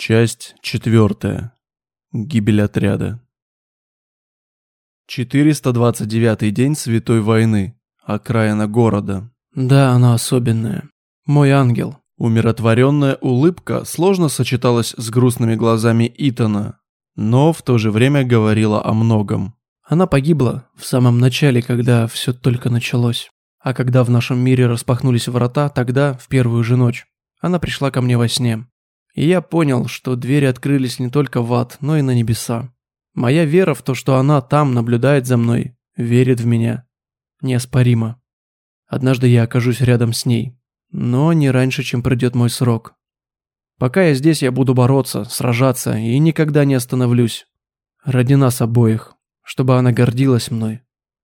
Часть четвертая. Гибель отряда. 429 день Святой войны. Окраина города. Да, она особенная. Мой ангел. Умиротворенная улыбка сложно сочеталась с грустными глазами Итана, но в то же время говорила о многом. Она погибла в самом начале, когда все только началось. А когда в нашем мире распахнулись врата, тогда, в первую же ночь, она пришла ко мне во сне. И я понял, что двери открылись не только в ад, но и на небеса. Моя вера в то, что она там наблюдает за мной, верит в меня. Неоспоримо. Однажды я окажусь рядом с ней, но не раньше, чем придет мой срок. Пока я здесь, я буду бороться, сражаться и никогда не остановлюсь. Ради нас обоих, чтобы она гордилась мной.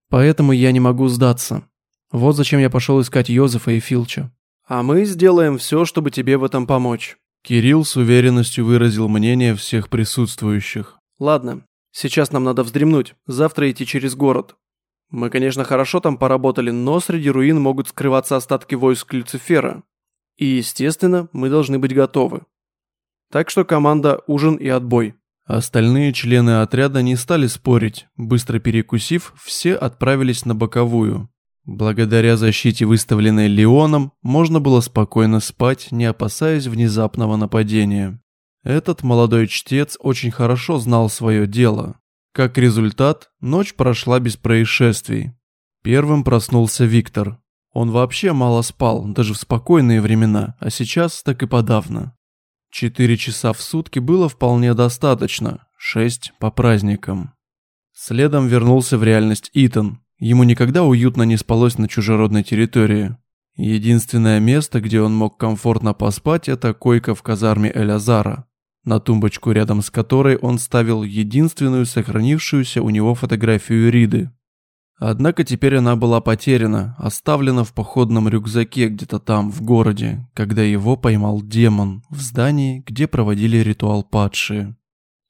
Поэтому я не могу сдаться. Вот зачем я пошел искать Йозефа и Филча. А мы сделаем все, чтобы тебе в этом помочь. Кирилл с уверенностью выразил мнение всех присутствующих. Ладно, сейчас нам надо вздремнуть, завтра идти через город. Мы, конечно, хорошо там поработали, но среди руин могут скрываться остатки войск Люцифера. И, естественно, мы должны быть готовы. Так что команда ужин и отбой. Остальные члены отряда не стали спорить. Быстро перекусив, все отправились на боковую. Благодаря защите, выставленной Леоном, можно было спокойно спать, не опасаясь внезапного нападения. Этот молодой чтец очень хорошо знал свое дело. Как результат, ночь прошла без происшествий. Первым проснулся Виктор. Он вообще мало спал, даже в спокойные времена, а сейчас так и подавно. Четыре часа в сутки было вполне достаточно, шесть по праздникам. Следом вернулся в реальность Итан, Ему никогда уютно не спалось на чужеродной территории. Единственное место, где он мог комфортно поспать, это койка в казарме Элязара, на тумбочку рядом с которой он ставил единственную сохранившуюся у него фотографию Риды. Однако теперь она была потеряна, оставлена в походном рюкзаке где-то там, в городе, когда его поймал демон в здании, где проводили ритуал падшие.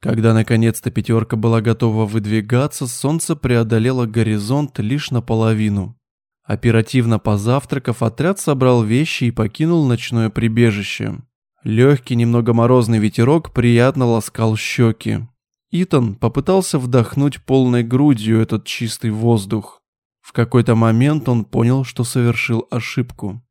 Когда наконец-то пятерка была готова выдвигаться, солнце преодолело горизонт лишь наполовину. Оперативно позавтракав, отряд собрал вещи и покинул ночное прибежище. Легкий, немного морозный ветерок приятно ласкал щеки. Итан попытался вдохнуть полной грудью этот чистый воздух. В какой-то момент он понял, что совершил ошибку.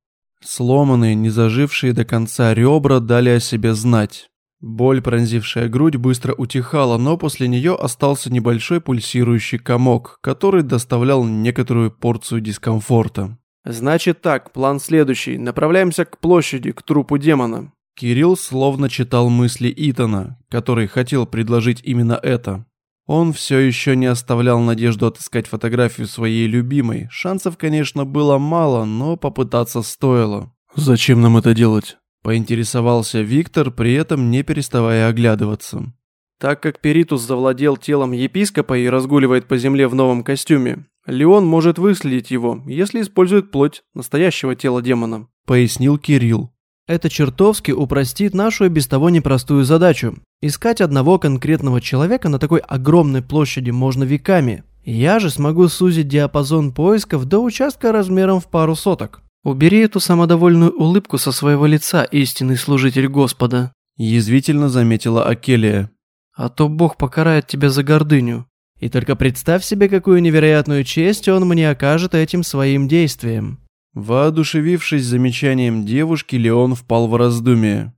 Сломанные, не зажившие до конца ребра дали о себе знать. Боль, пронзившая грудь, быстро утихала, но после нее остался небольшой пульсирующий комок, который доставлял некоторую порцию дискомфорта. «Значит так, план следующий. Направляемся к площади, к трупу демона». Кирилл словно читал мысли Итана, который хотел предложить именно это. Он все еще не оставлял надежду отыскать фотографию своей любимой. Шансов, конечно, было мало, но попытаться стоило. «Зачем нам это делать?» Поинтересовался Виктор, при этом не переставая оглядываться. Так как Перитус завладел телом епископа и разгуливает по земле в новом костюме, Леон может выследить его, если использует плоть настоящего тела демона», — пояснил Кирилл. «Это чертовски упростит нашу и без того непростую задачу. Искать одного конкретного человека на такой огромной площади можно веками. Я же смогу сузить диапазон поисков до участка размером в пару соток. «Убери эту самодовольную улыбку со своего лица, истинный служитель Господа», язвительно заметила Акелия. «А то Бог покарает тебя за гордыню. И только представь себе, какую невероятную честь он мне окажет этим своим действием». Воодушевившись замечанием девушки, Леон впал в раздумие.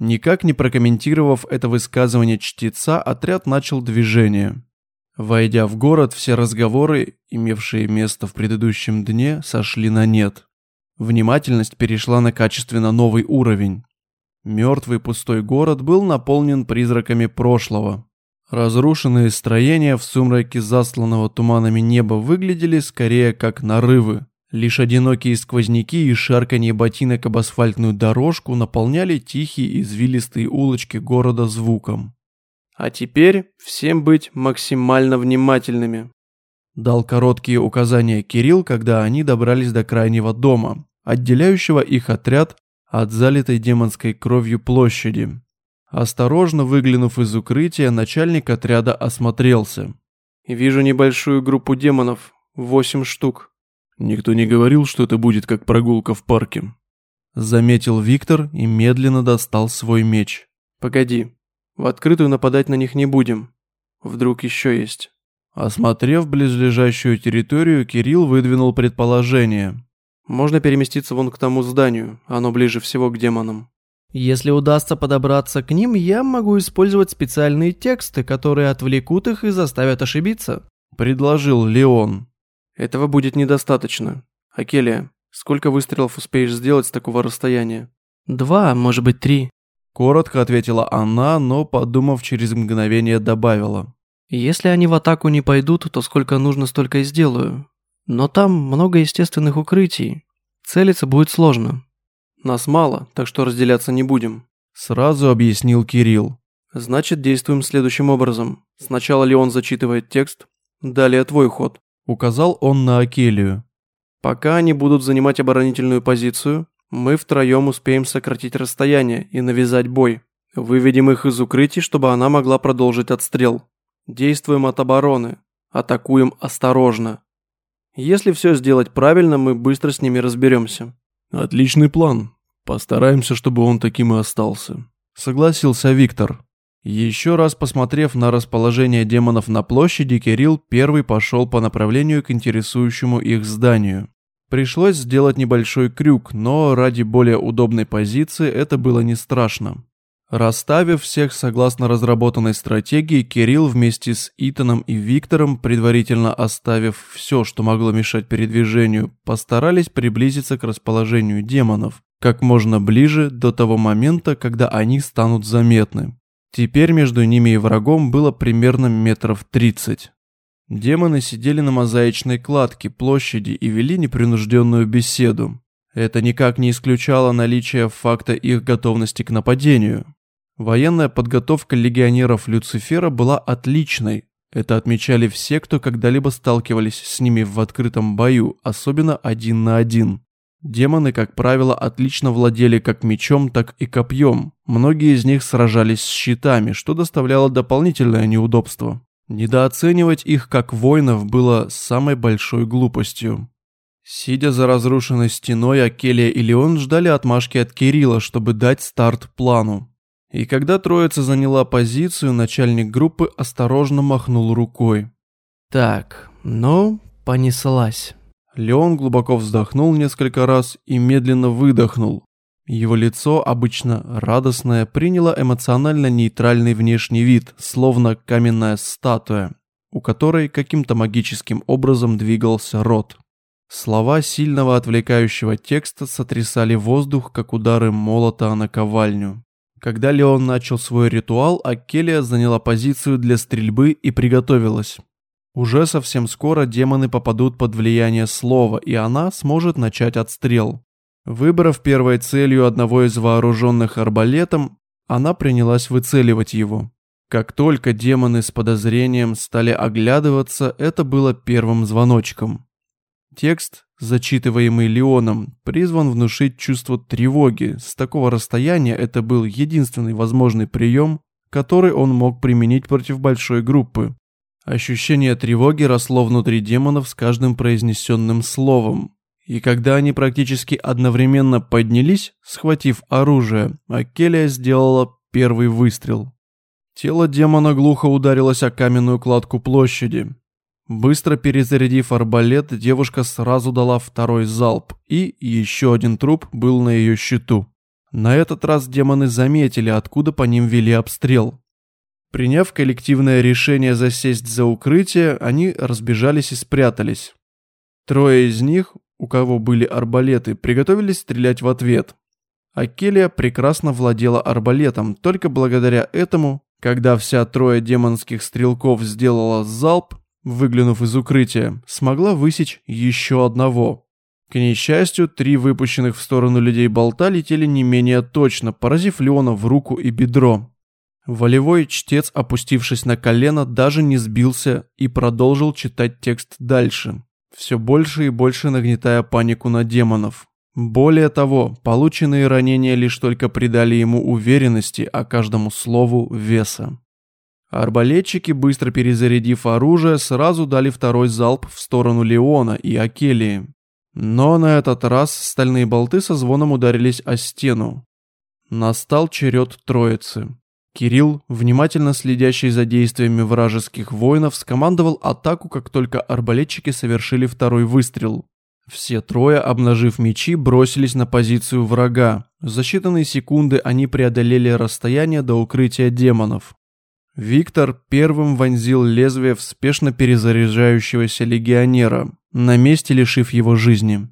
Никак не прокомментировав это высказывание чтеца, отряд начал движение. Войдя в город, все разговоры, имевшие место в предыдущем дне, сошли на нет. Внимательность перешла на качественно новый уровень. Мертвый пустой город был наполнен призраками прошлого. Разрушенные строения в сумраке засланного туманами неба выглядели скорее как нарывы. Лишь одинокие сквозняки и шарканье ботинок об асфальтную дорожку наполняли тихие извилистые улочки города звуком. А теперь всем быть максимально внимательными. Дал короткие указания Кирилл, когда они добрались до крайнего дома, отделяющего их отряд от залитой демонской кровью площади. Осторожно выглянув из укрытия, начальник отряда осмотрелся. «Вижу небольшую группу демонов, восемь штук». «Никто не говорил, что это будет как прогулка в парке», — заметил Виктор и медленно достал свой меч. Погоди. В открытую нападать на них не будем. Вдруг еще есть. Осмотрев близлежащую территорию, Кирилл выдвинул предположение. Можно переместиться вон к тому зданию, оно ближе всего к демонам. Если удастся подобраться к ним, я могу использовать специальные тексты, которые отвлекут их и заставят ошибиться. Предложил Леон. Этого будет недостаточно. Акелия, сколько выстрелов успеешь сделать с такого расстояния? Два, может быть, три. Коротко ответила она, но, подумав, через мгновение добавила. Если они в атаку не пойдут, то сколько нужно, столько и сделаю. Но там много естественных укрытий. Целиться будет сложно. Нас мало, так что разделяться не будем. Сразу объяснил Кирилл. Значит, действуем следующим образом. Сначала Леон зачитывает текст, далее твой ход. Указал он на Акелию. Пока они будут занимать оборонительную позицию, мы втроем успеем сократить расстояние и навязать бой. Выведем их из укрытий, чтобы она могла продолжить отстрел. Действуем от обороны. Атакуем осторожно. Если все сделать правильно, мы быстро с ними разберемся. Отличный план. Постараемся, чтобы он таким и остался. Согласился Виктор. Еще раз посмотрев на расположение демонов на площади, Кирилл первый пошел по направлению к интересующему их зданию. Пришлось сделать небольшой крюк, но ради более удобной позиции это было не страшно. Расставив всех согласно разработанной стратегии, Кирилл вместе с Итаном и Виктором, предварительно оставив все, что могло мешать передвижению, постарались приблизиться к расположению демонов как можно ближе до того момента, когда они станут заметны. Теперь между ними и врагом было примерно метров 30. Демоны сидели на мозаичной кладке площади и вели непринужденную беседу. Это никак не исключало наличие факта их готовности к нападению. Военная подготовка легионеров Люцифера была отличной. Это отмечали все, кто когда-либо сталкивались с ними в открытом бою, особенно один на один. Демоны, как правило, отлично владели как мечом, так и копьем. Многие из них сражались с щитами, что доставляло дополнительное неудобство. Недооценивать их как воинов было самой большой глупостью. Сидя за разрушенной стеной, Акелия и Леон ждали отмашки от Кирилла, чтобы дать старт плану. И когда троица заняла позицию, начальник группы осторожно махнул рукой. Так, ну, понеслась. Леон глубоко вздохнул несколько раз и медленно выдохнул. Его лицо, обычно радостное, приняло эмоционально нейтральный внешний вид, словно каменная статуя, у которой каким-то магическим образом двигался рот. Слова сильного отвлекающего текста сотрясали воздух, как удары молота о наковальню. Когда Леон начал свой ритуал, Акелия заняла позицию для стрельбы и приготовилась. Уже совсем скоро демоны попадут под влияние слова, и она сможет начать отстрел. Выбрав первой целью одного из вооруженных арбалетом, она принялась выцеливать его. Как только демоны с подозрением стали оглядываться, это было первым звоночком. Текст, зачитываемый Леоном, призван внушить чувство тревоги. С такого расстояния это был единственный возможный прием, который он мог применить против большой группы. Ощущение тревоги росло внутри демонов с каждым произнесенным словом. И когда они практически одновременно поднялись, схватив оружие, Акелия сделала первый выстрел. Тело демона глухо ударилось о каменную кладку площади. Быстро перезарядив арбалет, девушка сразу дала второй залп, и еще один труп был на ее счету. На этот раз демоны заметили, откуда по ним вели обстрел. Приняв коллективное решение засесть за укрытие, они разбежались и спрятались. Трое из них, у кого были арбалеты, приготовились стрелять в ответ. Акелия прекрасно владела арбалетом, только благодаря этому, когда вся трое демонских стрелков сделала залп, выглянув из укрытия, смогла высечь еще одного. К несчастью, три выпущенных в сторону людей болта летели не менее точно, поразив Леона в руку и бедро. Волевой чтец, опустившись на колено, даже не сбился и продолжил читать текст дальше все больше и больше нагнетая панику на демонов. Более того, полученные ранения лишь только придали ему уверенности, а каждому слову веса. Арбалетчики, быстро перезарядив оружие, сразу дали второй залп в сторону Леона и Акелии. Но на этот раз стальные болты со звоном ударились о стену. Настал черед троицы. Кирилл, внимательно следящий за действиями вражеских воинов, скомандовал атаку, как только арбалетчики совершили второй выстрел. Все трое, обнажив мечи, бросились на позицию врага. За считанные секунды они преодолели расстояние до укрытия демонов. Виктор первым вонзил лезвие в спешно перезаряжающегося легионера, на месте лишив его жизни.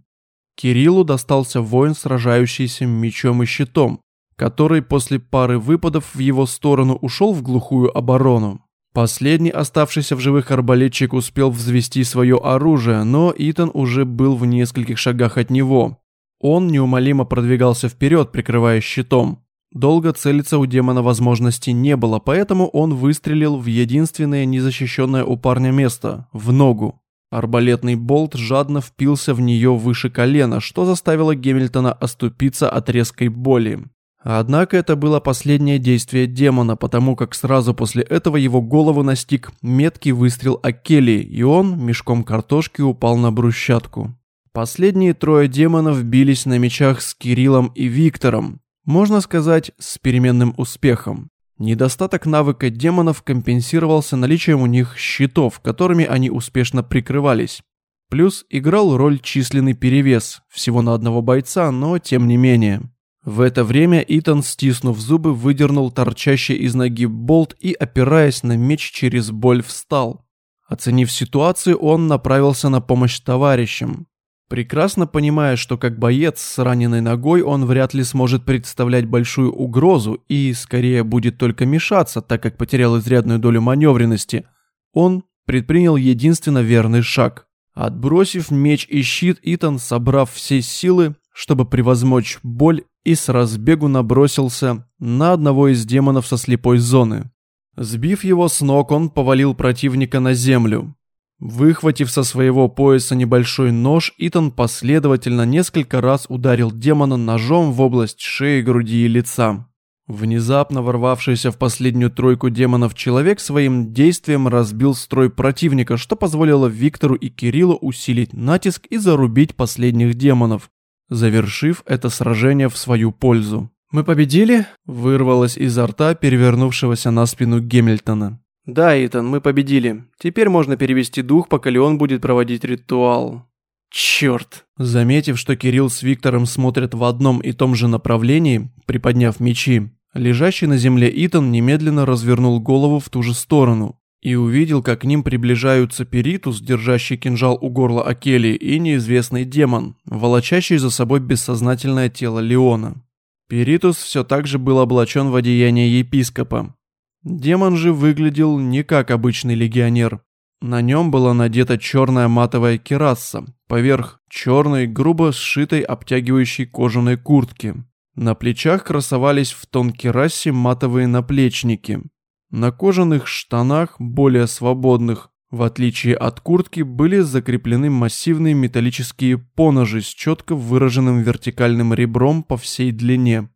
Кириллу достался воин, сражающийся мечом и щитом, который после пары выпадов в его сторону ушел в глухую оборону. Последний оставшийся в живых арбалетчик успел взвести свое оружие, но Итан уже был в нескольких шагах от него. Он неумолимо продвигался вперед, прикрывая щитом. Долго целиться у демона возможности не было, поэтому он выстрелил в единственное незащищенное у парня место – в ногу. Арбалетный болт жадно впился в нее выше колена, что заставило Гемильтона оступиться от резкой боли. Однако это было последнее действие демона, потому как сразу после этого его голову настиг меткий выстрел Акелии, и он мешком картошки упал на брусчатку. Последние трое демонов бились на мечах с Кириллом и Виктором, можно сказать, с переменным успехом. Недостаток навыка демонов компенсировался наличием у них щитов, которыми они успешно прикрывались. Плюс играл роль численный перевес, всего на одного бойца, но тем не менее. В это время Итан, стиснув зубы, выдернул торчащий из ноги болт и, опираясь на меч через боль, встал. Оценив ситуацию, он направился на помощь товарищам. Прекрасно понимая, что как боец с раненой ногой он вряд ли сможет представлять большую угрозу и скорее будет только мешаться, так как потерял изрядную долю маневренности, он предпринял единственно верный шаг. Отбросив меч и щит, Итан, собрав все силы, чтобы превозмочь боль, и с разбегу набросился на одного из демонов со слепой зоны. Сбив его с ног, он повалил противника на землю. Выхватив со своего пояса небольшой нож, Итан последовательно несколько раз ударил демона ножом в область шеи, груди и лица. Внезапно ворвавшийся в последнюю тройку демонов человек своим действием разбил строй противника, что позволило Виктору и Кириллу усилить натиск и зарубить последних демонов, завершив это сражение в свою пользу. «Мы победили?» – вырвалось изо рта перевернувшегося на спину Гемильтона. «Да, Итан, мы победили. Теперь можно перевести дух, пока Леон будет проводить ритуал». «Черт!» Заметив, что Кирилл с Виктором смотрят в одном и том же направлении, приподняв мечи, лежащий на земле Итан немедленно развернул голову в ту же сторону и увидел, как к ним приближаются Перитус, держащий кинжал у горла Акели, и неизвестный демон, волочащий за собой бессознательное тело Леона. Перитус все так же был облачен в одеяние епископа, Демон же выглядел не как обычный легионер. На нем была надета черная матовая кераса, поверх черной, грубо сшитой обтягивающей кожаной куртки. На плечах красовались в тон керасе матовые наплечники. На кожаных штанах, более свободных, в отличие от куртки, были закреплены массивные металлические поножи с четко выраженным вертикальным ребром по всей длине.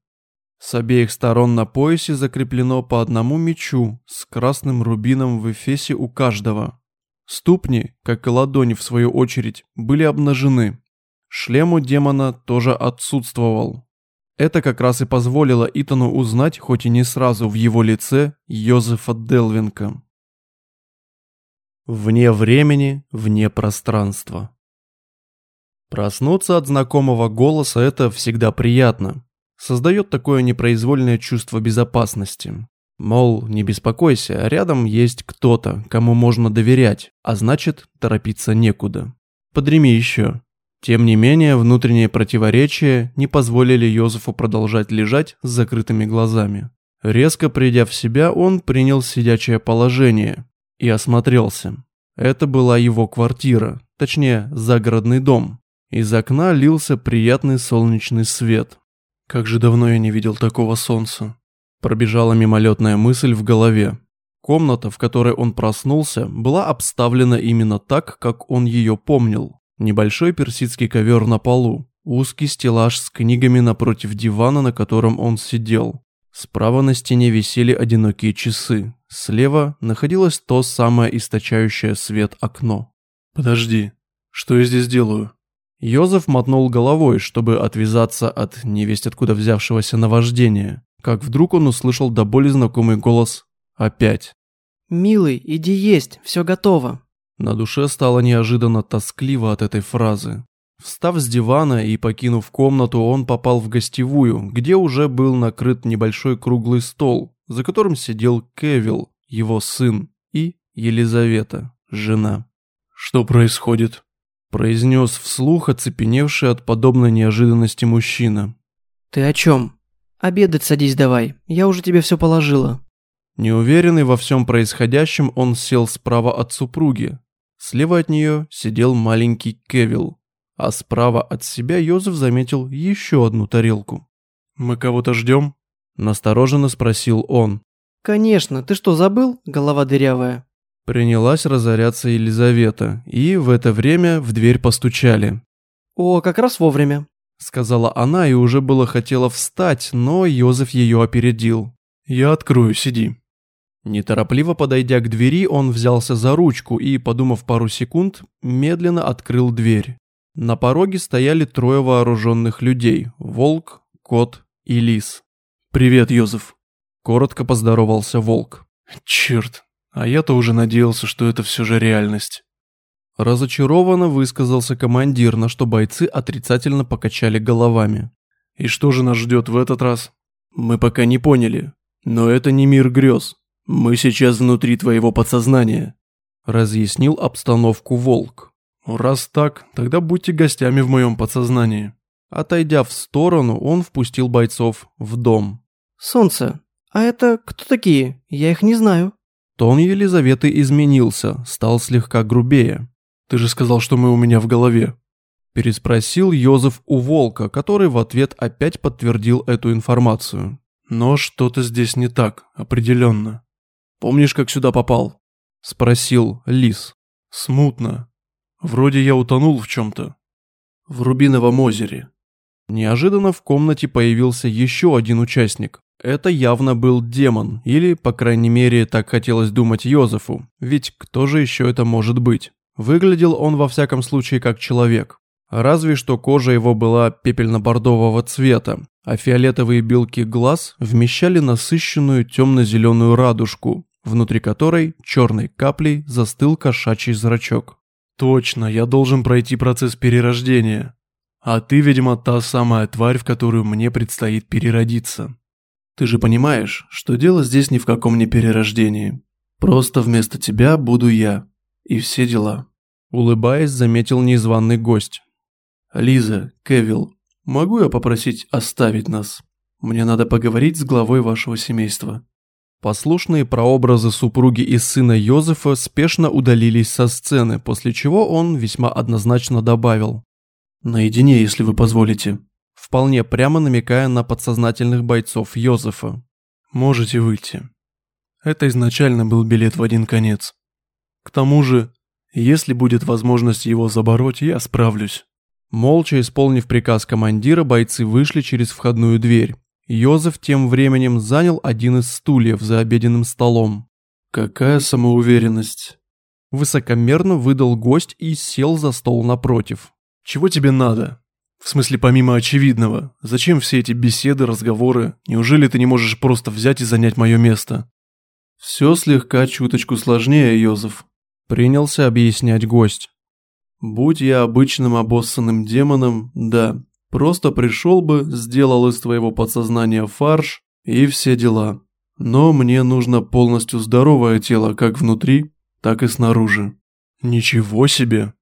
С обеих сторон на поясе закреплено по одному мечу с красным рубином в эфесе у каждого. Ступни, как и ладони в свою очередь, были обнажены. Шлем у демона тоже отсутствовал. Это как раз и позволило Итану узнать, хоть и не сразу, в его лице Йозефа Делвинка. Вне времени, вне пространства. Проснуться от знакомого голоса – это всегда приятно создает такое непроизвольное чувство безопасности. Мол, не беспокойся, рядом есть кто-то, кому можно доверять, а значит, торопиться некуда. Подреми еще. Тем не менее, внутренние противоречия не позволили Йозефу продолжать лежать с закрытыми глазами. Резко придя в себя, он принял сидячее положение и осмотрелся. Это была его квартира, точнее, загородный дом. Из окна лился приятный солнечный свет. Как же давно я не видел такого солнца. Пробежала мимолетная мысль в голове. Комната, в которой он проснулся, была обставлена именно так, как он ее помнил. Небольшой персидский ковер на полу, узкий стеллаж с книгами напротив дивана, на котором он сидел. Справа на стене висели одинокие часы. Слева находилось то самое источающее свет окно. «Подожди, что я здесь делаю?» Йозеф мотнул головой, чтобы отвязаться от невесть откуда взявшегося наваждения. как вдруг он услышал до боли знакомый голос «Опять». «Милый, иди есть, все готово». На душе стало неожиданно тоскливо от этой фразы. Встав с дивана и покинув комнату, он попал в гостевую, где уже был накрыт небольшой круглый стол, за которым сидел Кевилл, его сын, и Елизавета, жена. «Что происходит?» – произнес вслух оцепеневший от подобной неожиданности мужчина. «Ты о чем? Обедать садись давай, я уже тебе все положила». Неуверенный во всем происходящем, он сел справа от супруги. Слева от нее сидел маленький Кевилл, а справа от себя Йозеф заметил еще одну тарелку. «Мы кого-то ждем?» – настороженно спросил он. «Конечно, ты что, забыл, голова дырявая?» Принялась разоряться Елизавета, и в это время в дверь постучали. «О, как раз вовремя», – сказала она и уже было хотела встать, но Йозеф ее опередил. «Я открою, сиди». Неторопливо подойдя к двери, он взялся за ручку и, подумав пару секунд, медленно открыл дверь. На пороге стояли трое вооруженных людей – волк, кот и лис. «Привет, Йозеф», – коротко поздоровался волк. «Черт, а я-то уже надеялся, что это все же реальность». Разочарованно высказался командир, на что бойцы отрицательно покачали головами. «И что же нас ждет в этот раз?» «Мы пока не поняли. Но это не мир грез. Мы сейчас внутри твоего подсознания», – разъяснил обстановку волк. «Раз так, тогда будьте гостями в моем подсознании». Отойдя в сторону, он впустил бойцов в дом. «Солнце, а это кто такие? Я их не знаю». Тон Елизаветы изменился, стал слегка грубее. «Ты же сказал, что мы у меня в голове». Переспросил Йозеф у Волка, который в ответ опять подтвердил эту информацию. «Но что-то здесь не так, определенно. Помнишь, как сюда попал?» Спросил Лис. «Смутно. Вроде я утонул в чем-то. В Рубиновом озере. Неожиданно в комнате появился еще один участник. Это явно был демон, или, по крайней мере, так хотелось думать Йозефу, ведь кто же еще это может быть? Выглядел он во всяком случае как человек. Разве что кожа его была пепельно-бордового цвета, а фиолетовые белки глаз вмещали насыщенную темно-зеленую радужку, внутри которой черной каплей застыл кошачий зрачок. Точно, я должен пройти процесс перерождения. А ты, видимо, та самая тварь, в которую мне предстоит переродиться. Ты же понимаешь, что дело здесь ни в каком не перерождении. Просто вместо тебя буду я. И все дела. Улыбаясь, заметил незваный гость. Лиза, Кевилл, могу я попросить оставить нас? Мне надо поговорить с главой вашего семейства. Послушные прообразы супруги и сына Йозефа спешно удалились со сцены, после чего он весьма однозначно добавил «Наедине, если вы позволите», вполне прямо намекая на подсознательных бойцов Йозефа. «Можете выйти». Это изначально был билет в один конец. К тому же, если будет возможность его забороть, я справлюсь. Молча исполнив приказ командира, бойцы вышли через входную дверь. Йозеф тем временем занял один из стульев за обеденным столом. «Какая самоуверенность!» Высокомерно выдал гость и сел за стол напротив. «Чего тебе надо? В смысле, помимо очевидного, зачем все эти беседы, разговоры? Неужели ты не можешь просто взять и занять мое место?» «Все слегка чуточку сложнее, Йозеф», — принялся объяснять гость. «Будь я обычным обоссанным демоном, да, Просто пришел бы, сделал из твоего подсознания фарш и все дела. Но мне нужно полностью здоровое тело как внутри, так и снаружи. Ничего себе!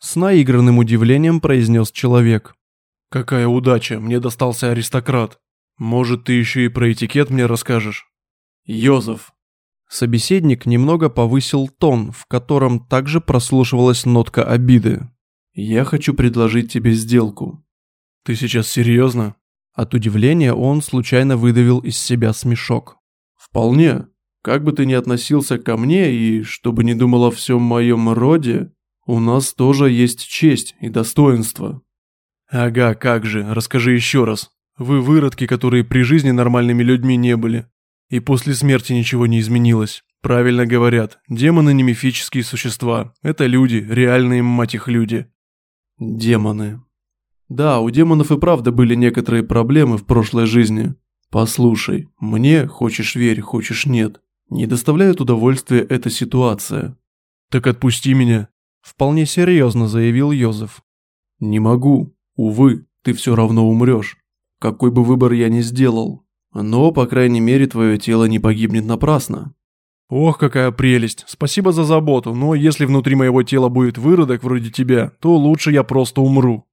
С наигранным удивлением произнес человек. Какая удача, мне достался аристократ. Может, ты еще и про этикет мне расскажешь? Йозеф. Собеседник немного повысил тон, в котором также прослушивалась нотка обиды. «Я хочу предложить тебе сделку. «Ты сейчас серьезно?» От удивления он случайно выдавил из себя смешок. «Вполне. Как бы ты ни относился ко мне и чтобы не думал о всем моем роде, у нас тоже есть честь и достоинство». «Ага, как же, расскажи еще раз. Вы выродки, которые при жизни нормальными людьми не были. И после смерти ничего не изменилось. Правильно говорят, демоны не мифические существа. Это люди, реальные, мать их, люди». «Демоны», да, у демонов и правда были некоторые проблемы в прошлой жизни. Послушай, мне, хочешь верь, хочешь нет, не доставляет удовольствия эта ситуация. Так отпусти меня. Вполне серьезно заявил Йозеф. Не могу. Увы, ты все равно умрешь. Какой бы выбор я ни сделал. Но, по крайней мере, твое тело не погибнет напрасно. Ох, какая прелесть. Спасибо за заботу, но если внутри моего тела будет выродок вроде тебя, то лучше я просто умру.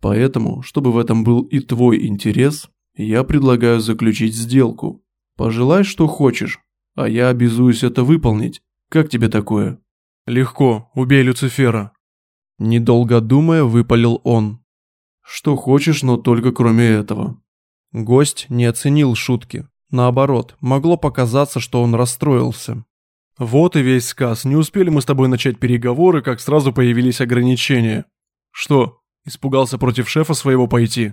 Поэтому, чтобы в этом был и твой интерес, я предлагаю заключить сделку. Пожелай, что хочешь, а я обязуюсь это выполнить. Как тебе такое? Легко, убей Люцифера. Недолго думая, выпалил он. Что хочешь, но только кроме этого. Гость не оценил шутки. Наоборот, могло показаться, что он расстроился. Вот и весь сказ. Не успели мы с тобой начать переговоры, как сразу появились ограничения. Что, испугался против шефа своего пойти?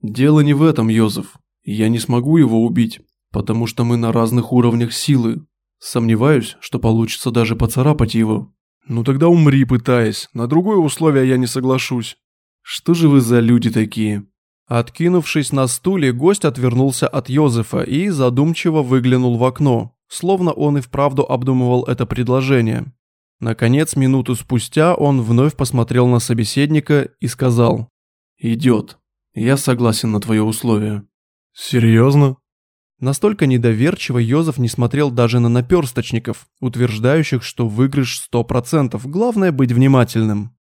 Дело не в этом, Йозеф. Я не смогу его убить, потому что мы на разных уровнях силы. Сомневаюсь, что получится даже поцарапать его. Ну тогда умри, пытаясь. На другое условие я не соглашусь. Что же вы за люди такие? Откинувшись на стуле, гость отвернулся от Йозефа и задумчиво выглянул в окно, словно он и вправду обдумывал это предложение. Наконец, минуту спустя он вновь посмотрел на собеседника и сказал «Идет. Я согласен на твое условие». «Серьезно?» Настолько недоверчиво Йозеф не смотрел даже на наперсточников, утверждающих, что выигрыш 100%, главное быть внимательным.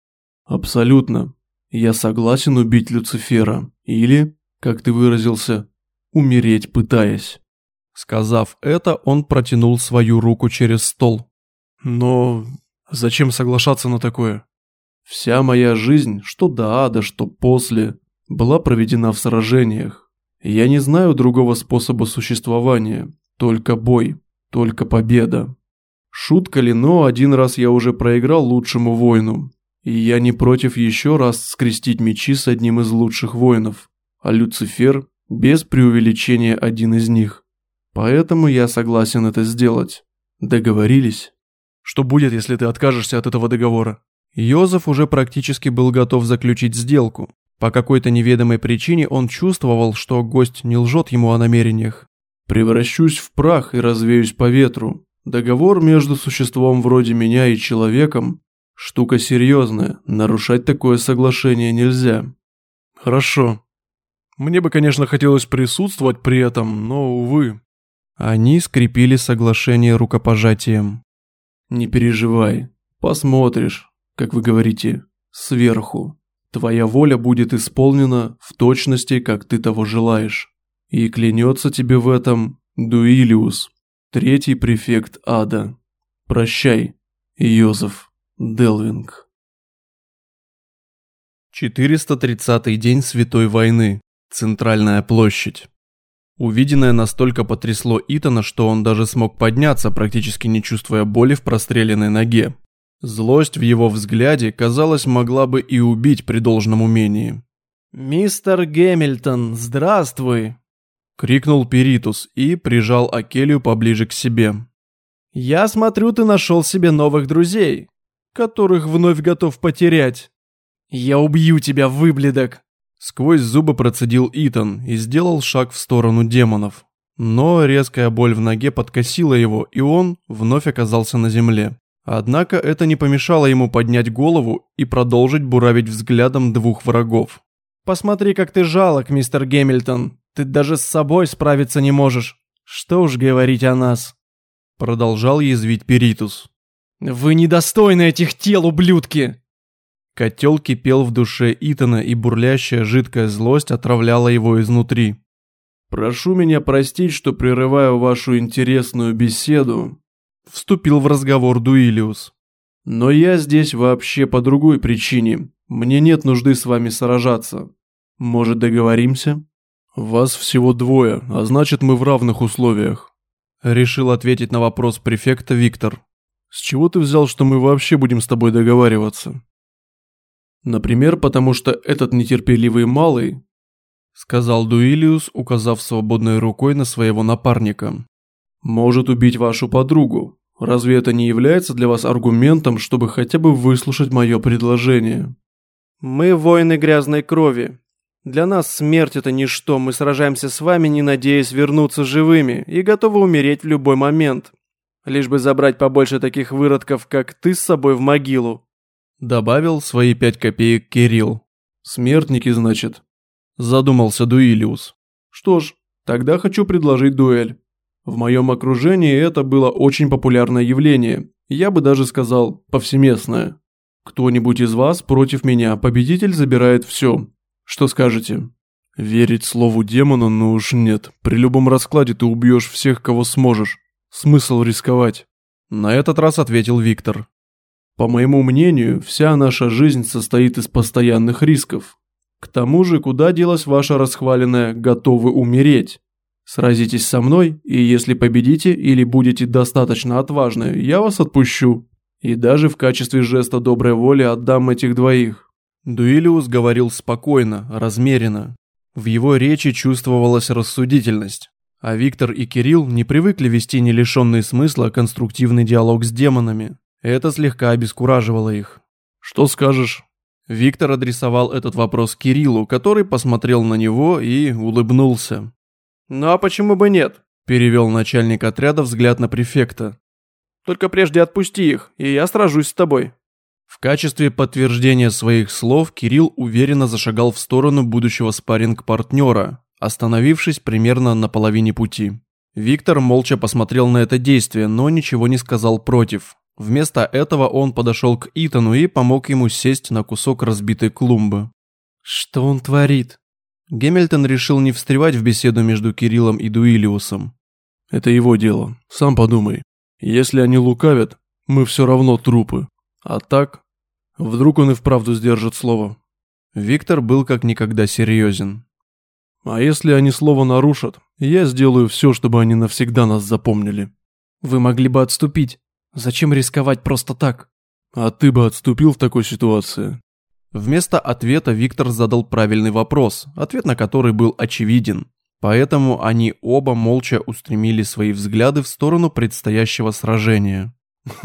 «Абсолютно. Я согласен убить Люцифера. Или, как ты выразился, умереть пытаясь». Сказав это, он протянул свою руку через стол. «Но зачем соглашаться на такое?» «Вся моя жизнь, что до ада, что после, была проведена в сражениях. Я не знаю другого способа существования, только бой, только победа. Шутка ли, но один раз я уже проиграл лучшему воину, и я не против еще раз скрестить мечи с одним из лучших воинов, а Люцифер без преувеличения один из них. Поэтому я согласен это сделать. Договорились? Что будет, если ты откажешься от этого договора? Йозеф уже практически был готов заключить сделку, по какой-то неведомой причине он чувствовал, что гость не лжет ему о намерениях. «Превращусь в прах и развеюсь по ветру. Договор между существом вроде меня и человеком – штука серьезная, нарушать такое соглашение нельзя». «Хорошо. Мне бы, конечно, хотелось присутствовать при этом, но, увы». Они скрепили соглашение рукопожатием. «Не переживай. Посмотришь, как вы говорите, сверху». Твоя воля будет исполнена в точности, как ты того желаешь. И клянется тебе в этом Дуилиус, третий префект ада. Прощай, Йозеф Делвинг. 430-й день Святой войны. Центральная площадь. Увиденное настолько потрясло Итана, что он даже смог подняться, практически не чувствуя боли в простреленной ноге. Злость в его взгляде, казалось, могла бы и убить при должном умении. «Мистер Гэмильтон, здравствуй!» — крикнул Перитус и прижал Акелию поближе к себе. «Я смотрю, ты нашел себе новых друзей, которых вновь готов потерять. Я убью тебя, выбледок!» Сквозь зубы процедил Итан и сделал шаг в сторону демонов. Но резкая боль в ноге подкосила его, и он вновь оказался на земле. Однако это не помешало ему поднять голову и продолжить буравить взглядом двух врагов. «Посмотри, как ты жалок, мистер Гемильтон. Ты даже с собой справиться не можешь. Что уж говорить о нас». Продолжал язвить Перитус. «Вы недостойны этих тел, ублюдки!» Котел кипел в душе Итана, и бурлящая жидкая злость отравляла его изнутри. «Прошу меня простить, что прерываю вашу интересную беседу, Вступил в разговор Дуилиус. «Но я здесь вообще по другой причине. Мне нет нужды с вами сражаться. Может, договоримся?» «Вас всего двое, а значит, мы в равных условиях», – решил ответить на вопрос префекта Виктор. «С чего ты взял, что мы вообще будем с тобой договариваться?» «Например, потому что этот нетерпеливый малый», – сказал Дуилиус, указав свободной рукой на своего напарника может убить вашу подругу. Разве это не является для вас аргументом, чтобы хотя бы выслушать мое предложение? Мы воины грязной крови. Для нас смерть это ничто, мы сражаемся с вами, не надеясь вернуться живыми, и готовы умереть в любой момент. Лишь бы забрать побольше таких выродков, как ты, с собой в могилу. Добавил свои пять копеек Кирилл. Смертники, значит. Задумался Дуилиус. Что ж, тогда хочу предложить дуэль. В моем окружении это было очень популярное явление, я бы даже сказал повсеместное. Кто-нибудь из вас против меня, победитель забирает все, что скажете? Верить слову демона, ну уж нет. При любом раскладе ты убьешь всех, кого сможешь. Смысл рисковать? На этот раз ответил Виктор. По моему мнению, вся наша жизнь состоит из постоянных рисков. К тому же, куда делась ваша расхваленная «готовы умереть»? Сразитесь со мной, и если победите или будете достаточно отважны, я вас отпущу. И даже в качестве жеста доброй воли отдам этих двоих. Дуилиус говорил спокойно, размеренно. В его речи чувствовалась рассудительность. А Виктор и Кирилл не привыкли вести не лишенный смысла конструктивный диалог с демонами. Это слегка обескураживало их. «Что скажешь?» Виктор адресовал этот вопрос Кириллу, который посмотрел на него и улыбнулся. «Ну а почему бы нет?» – перевел начальник отряда взгляд на префекта. «Только прежде отпусти их, и я сражусь с тобой». В качестве подтверждения своих слов Кирилл уверенно зашагал в сторону будущего спарринг-партнера, остановившись примерно на половине пути. Виктор молча посмотрел на это действие, но ничего не сказал против. Вместо этого он подошел к Итану и помог ему сесть на кусок разбитой клумбы. «Что он творит?» Гемильтон решил не встревать в беседу между Кириллом и Дуилиусом. «Это его дело. Сам подумай. Если они лукавят, мы все равно трупы. А так, вдруг он и вправду сдержит слово. Виктор был как никогда серьезен. А если они слово нарушат, я сделаю все, чтобы они навсегда нас запомнили. Вы могли бы отступить. Зачем рисковать просто так? А ты бы отступил в такой ситуации? Вместо ответа Виктор задал правильный вопрос, ответ на который был очевиден. Поэтому они оба молча устремили свои взгляды в сторону предстоящего сражения.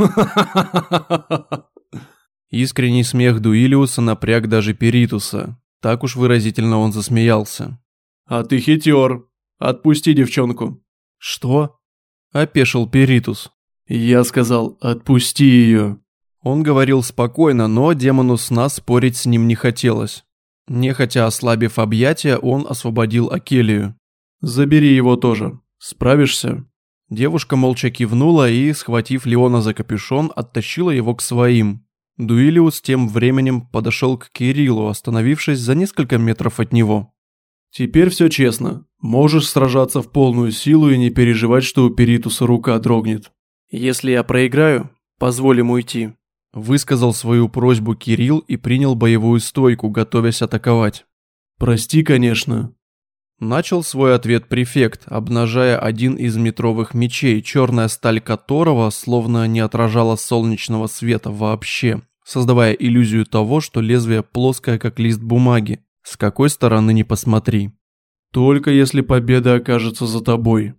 Искренний смех Дуилиуса напряг даже Перитуса. Так уж выразительно он засмеялся. «А ты хитер. Отпусти девчонку». «Что?» – опешил Перитус. «Я сказал, отпусти ее». Он говорил спокойно, но демону сна спорить с ним не хотелось. Нехотя ослабив объятия, он освободил Акелию. «Забери его тоже. Справишься?» Девушка молча кивнула и, схватив Леона за капюшон, оттащила его к своим. Дуилиус тем временем подошел к Кириллу, остановившись за несколько метров от него. «Теперь все честно. Можешь сражаться в полную силу и не переживать, что у Перитуса рука дрогнет». «Если я проиграю, позволь ему уйти», – высказал свою просьбу Кирилл и принял боевую стойку, готовясь атаковать. «Прости, конечно, Начал свой ответ префект, обнажая один из метровых мечей, черная сталь которого словно не отражала солнечного света вообще, создавая иллюзию того, что лезвие плоское, как лист бумаги, с какой стороны ни посмотри. Только если победа окажется за тобой.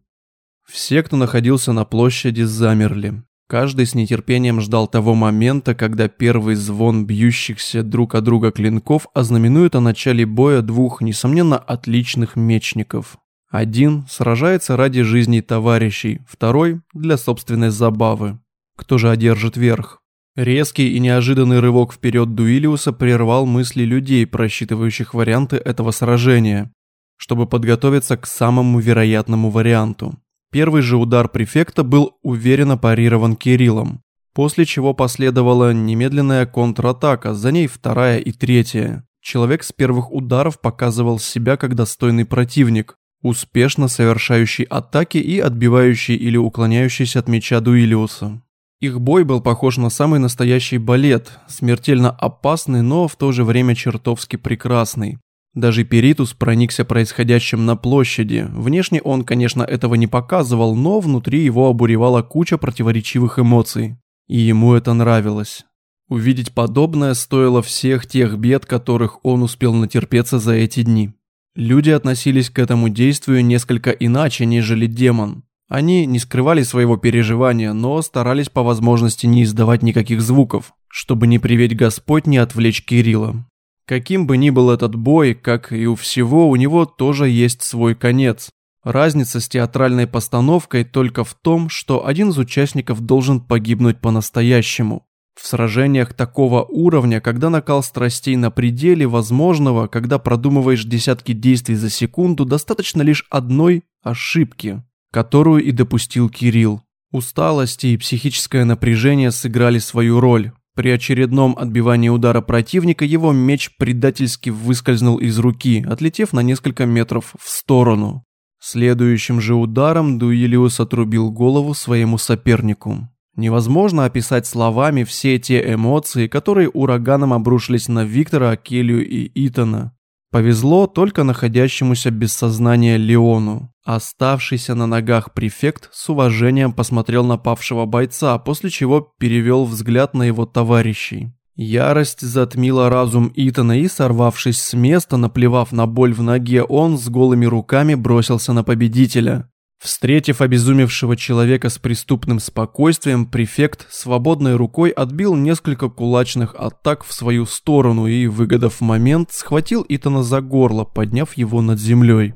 Все, кто находился на площади, замерли. Каждый с нетерпением ждал того момента, когда первый звон бьющихся друг от друга клинков ознаменует о начале боя двух, несомненно, отличных мечников. Один сражается ради жизни товарищей, второй – для собственной забавы. Кто же одержит верх? Резкий и неожиданный рывок вперед Дуилиуса прервал мысли людей, просчитывающих варианты этого сражения, чтобы подготовиться к самому вероятному варианту. Первый же удар префекта был уверенно парирован Кириллом, после чего последовала немедленная контратака, за ней вторая и третья. Человек с первых ударов показывал себя как достойный противник, успешно совершающий атаки и отбивающий или уклоняющийся от меча Дуилиуса. Их бой был похож на самый настоящий балет, смертельно опасный, но в то же время чертовски прекрасный. Даже Перитус проникся происходящим на площади. Внешне он, конечно, этого не показывал, но внутри его обуревала куча противоречивых эмоций. И ему это нравилось. Увидеть подобное стоило всех тех бед, которых он успел натерпеться за эти дни. Люди относились к этому действию несколько иначе, нежели демон. Они не скрывали своего переживания, но старались по возможности не издавать никаких звуков, чтобы не приведь Господь не отвлечь Кирилла. Каким бы ни был этот бой, как и у всего, у него тоже есть свой конец. Разница с театральной постановкой только в том, что один из участников должен погибнуть по-настоящему. В сражениях такого уровня, когда накал страстей на пределе возможного, когда продумываешь десятки действий за секунду, достаточно лишь одной ошибки, которую и допустил Кирилл. Усталость и психическое напряжение сыграли свою роль. При очередном отбивании удара противника его меч предательски выскользнул из руки, отлетев на несколько метров в сторону. Следующим же ударом Дуилиус отрубил голову своему сопернику. Невозможно описать словами все те эмоции, которые ураганом обрушились на Виктора, Акелию и Итана. Повезло только находящемуся без сознания Леону. Оставшийся на ногах префект с уважением посмотрел на павшего бойца, после чего перевел взгляд на его товарищей. Ярость затмила разум Итана и, сорвавшись с места, наплевав на боль в ноге, он с голыми руками бросился на победителя. Встретив обезумевшего человека с преступным спокойствием, префект свободной рукой отбил несколько кулачных атак в свою сторону и, выгодав момент, схватил Итана за горло, подняв его над землей.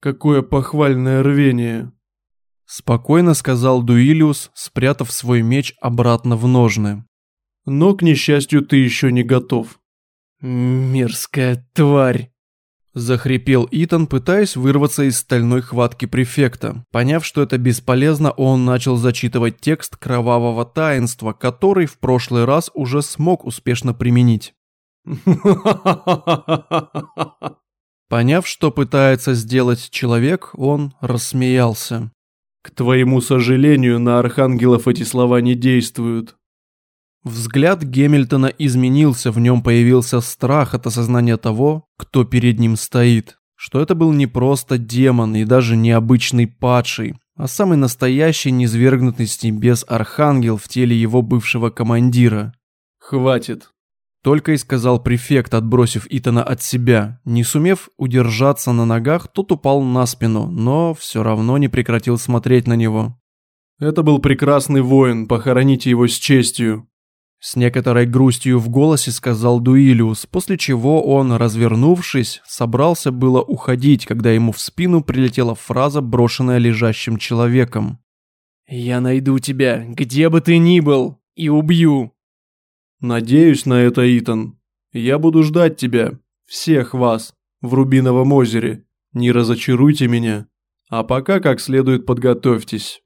«Какое похвальное рвение!» Спокойно сказал Дуилиус, спрятав свой меч обратно в ножны. «Но, к несчастью, ты еще не готов». «Мерзкая тварь!» Захрипел Итан, пытаясь вырваться из стальной хватки префекта. Поняв, что это бесполезно, он начал зачитывать текст кровавого таинства, который в прошлый раз уже смог успешно применить. Поняв, что пытается сделать человек, он рассмеялся. «К твоему сожалению, на архангелов эти слова не действуют. Взгляд Гемильтона изменился, в нем появился страх от осознания того, кто перед ним стоит. Что это был не просто демон и даже не обычный падший, а самый настоящий низвергнутый с небес архангел в теле его бывшего командира. «Хватит», — только и сказал префект, отбросив Итана от себя. Не сумев удержаться на ногах, тот упал на спину, но все равно не прекратил смотреть на него. «Это был прекрасный воин, похороните его с честью». С некоторой грустью в голосе сказал Дуилиус, после чего он, развернувшись, собрался было уходить, когда ему в спину прилетела фраза, брошенная лежащим человеком. «Я найду тебя, где бы ты ни был, и убью!» «Надеюсь на это, Итан. Я буду ждать тебя, всех вас, в Рубиновом озере. Не разочаруйте меня. А пока как следует подготовьтесь».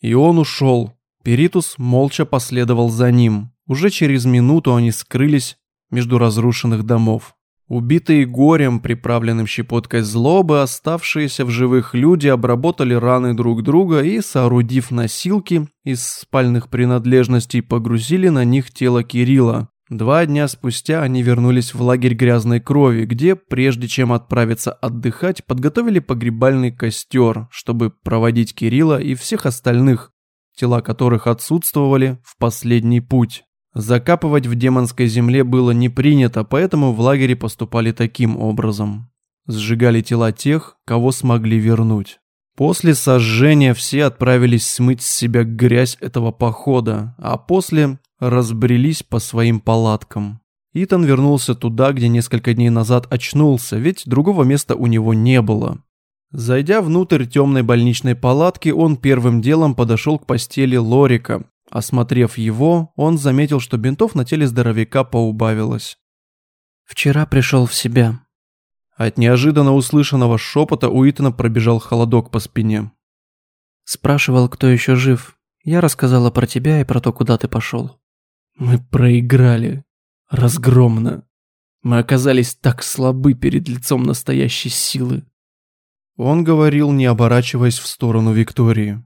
И он ушел. Перитус молча последовал за ним. Уже через минуту они скрылись между разрушенных домов. Убитые горем, приправленным щепоткой злобы, оставшиеся в живых люди обработали раны друг друга и, соорудив носилки из спальных принадлежностей, погрузили на них тело Кирилла. Два дня спустя они вернулись в лагерь грязной крови, где, прежде чем отправиться отдыхать, подготовили погребальный костер, чтобы проводить Кирилла и всех остальных, тела которых отсутствовали в последний путь. Закапывать в демонской земле было не принято, поэтому в лагере поступали таким образом. Сжигали тела тех, кого смогли вернуть. После сожжения все отправились смыть с себя грязь этого похода, а после разбрелись по своим палаткам. Итан вернулся туда, где несколько дней назад очнулся, ведь другого места у него не было. Зайдя внутрь темной больничной палатки, он первым делом подошел к постели Лорика, Осмотрев его, он заметил, что бинтов на теле здоровяка поубавилось. «Вчера пришел в себя». От неожиданно услышанного шепота у Итана пробежал холодок по спине. «Спрашивал, кто еще жив. Я рассказала про тебя и про то, куда ты пошел». «Мы проиграли. Разгромно. Мы оказались так слабы перед лицом настоящей силы». Он говорил, не оборачиваясь в сторону Виктории.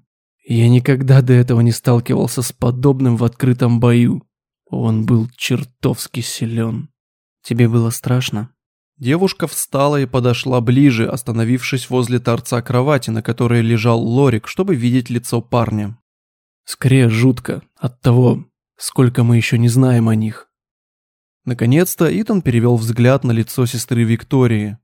Я никогда до этого не сталкивался с подобным в открытом бою. Он был чертовски силен. Тебе было страшно? Девушка встала и подошла ближе, остановившись возле торца кровати, на которой лежал Лорик, чтобы видеть лицо парня. Скорее жутко от того, сколько мы еще не знаем о них. Наконец-то Итан перевел взгляд на лицо сестры Виктории.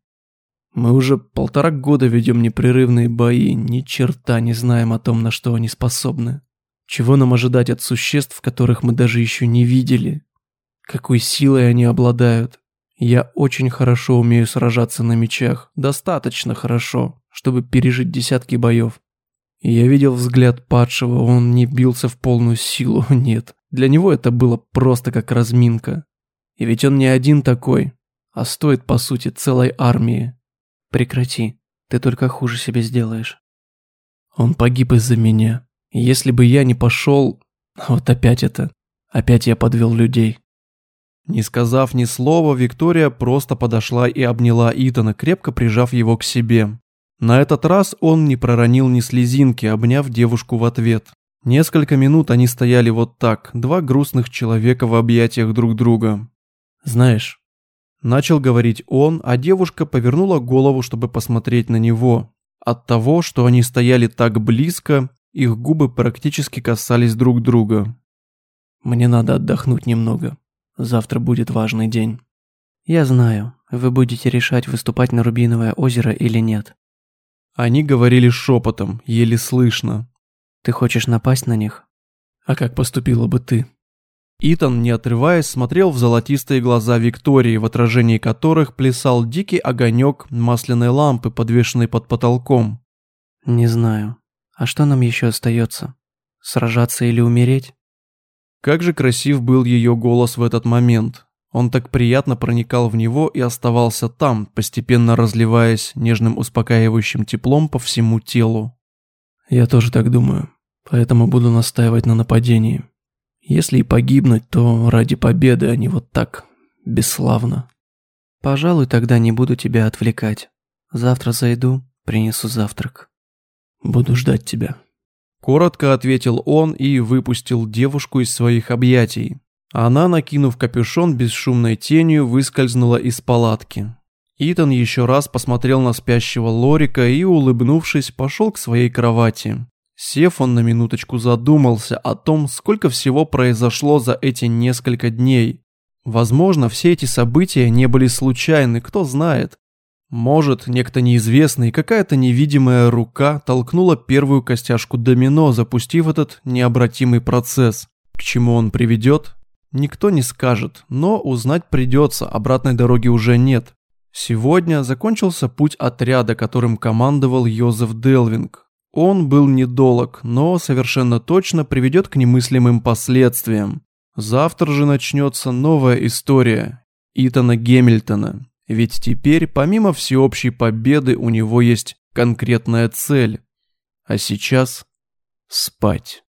Мы уже полтора года ведем непрерывные бои, ни черта не знаем о том, на что они способны. Чего нам ожидать от существ, которых мы даже еще не видели? Какой силой они обладают? Я очень хорошо умею сражаться на мечах, достаточно хорошо, чтобы пережить десятки боев. Я видел взгляд падшего, он не бился в полную силу, нет. Для него это было просто как разминка. И ведь он не один такой, а стоит, по сути, целой армии. Прекрати, ты только хуже себе сделаешь. Он погиб из-за меня. если бы я не пошел... Вот опять это. Опять я подвел людей. Не сказав ни слова, Виктория просто подошла и обняла Итана, крепко прижав его к себе. На этот раз он не проронил ни слезинки, обняв девушку в ответ. Несколько минут они стояли вот так, два грустных человека в объятиях друг друга. «Знаешь», – начал говорить он, а девушка повернула голову, чтобы посмотреть на него. От того, что они стояли так близко, их губы практически касались друг друга. «Мне надо отдохнуть немного. Завтра будет важный день». «Я знаю. Вы будете решать, выступать на Рубиновое озеро или нет». Они говорили шепотом, еле слышно. «Ты хочешь напасть на них?» «А как поступила бы ты?» Итан, не отрываясь, смотрел в золотистые глаза Виктории, в отражении которых плясал дикий огонек масляной лампы, подвешенной под потолком. «Не знаю. А что нам еще остается? Сражаться или умереть?» Как же красив был ее голос в этот момент. Он так приятно проникал в него и оставался там, постепенно разливаясь нежным успокаивающим теплом по всему телу. «Я тоже так думаю, поэтому буду настаивать на нападении. Если и погибнуть, то ради победы, а не вот так, бесславно». «Пожалуй, тогда не буду тебя отвлекать. Завтра зайду, принесу завтрак». «Буду ждать тебя». Коротко ответил он и выпустил девушку из своих объятий. Она, накинув капюшон бесшумной тенью, выскользнула из палатки. Итан еще раз посмотрел на спящего Лорика и, улыбнувшись, пошел к своей кровати. Сев, он на минуточку задумался о том, сколько всего произошло за эти несколько дней. Возможно, все эти события не были случайны, кто знает. Может, некто неизвестный, какая-то невидимая рука толкнула первую костяшку домино, запустив этот необратимый процесс. К чему он приведет, никто не скажет, но узнать придется, обратной дороги уже нет. Сегодня закончился путь отряда, которым командовал Йозеф Делвинг. Он был недолог, но совершенно точно приведет к немыслимым последствиям. Завтра же начнется новая история Итана Гемильтона. Ведь теперь, помимо всеобщей победы, у него есть конкретная цель. А сейчас спать.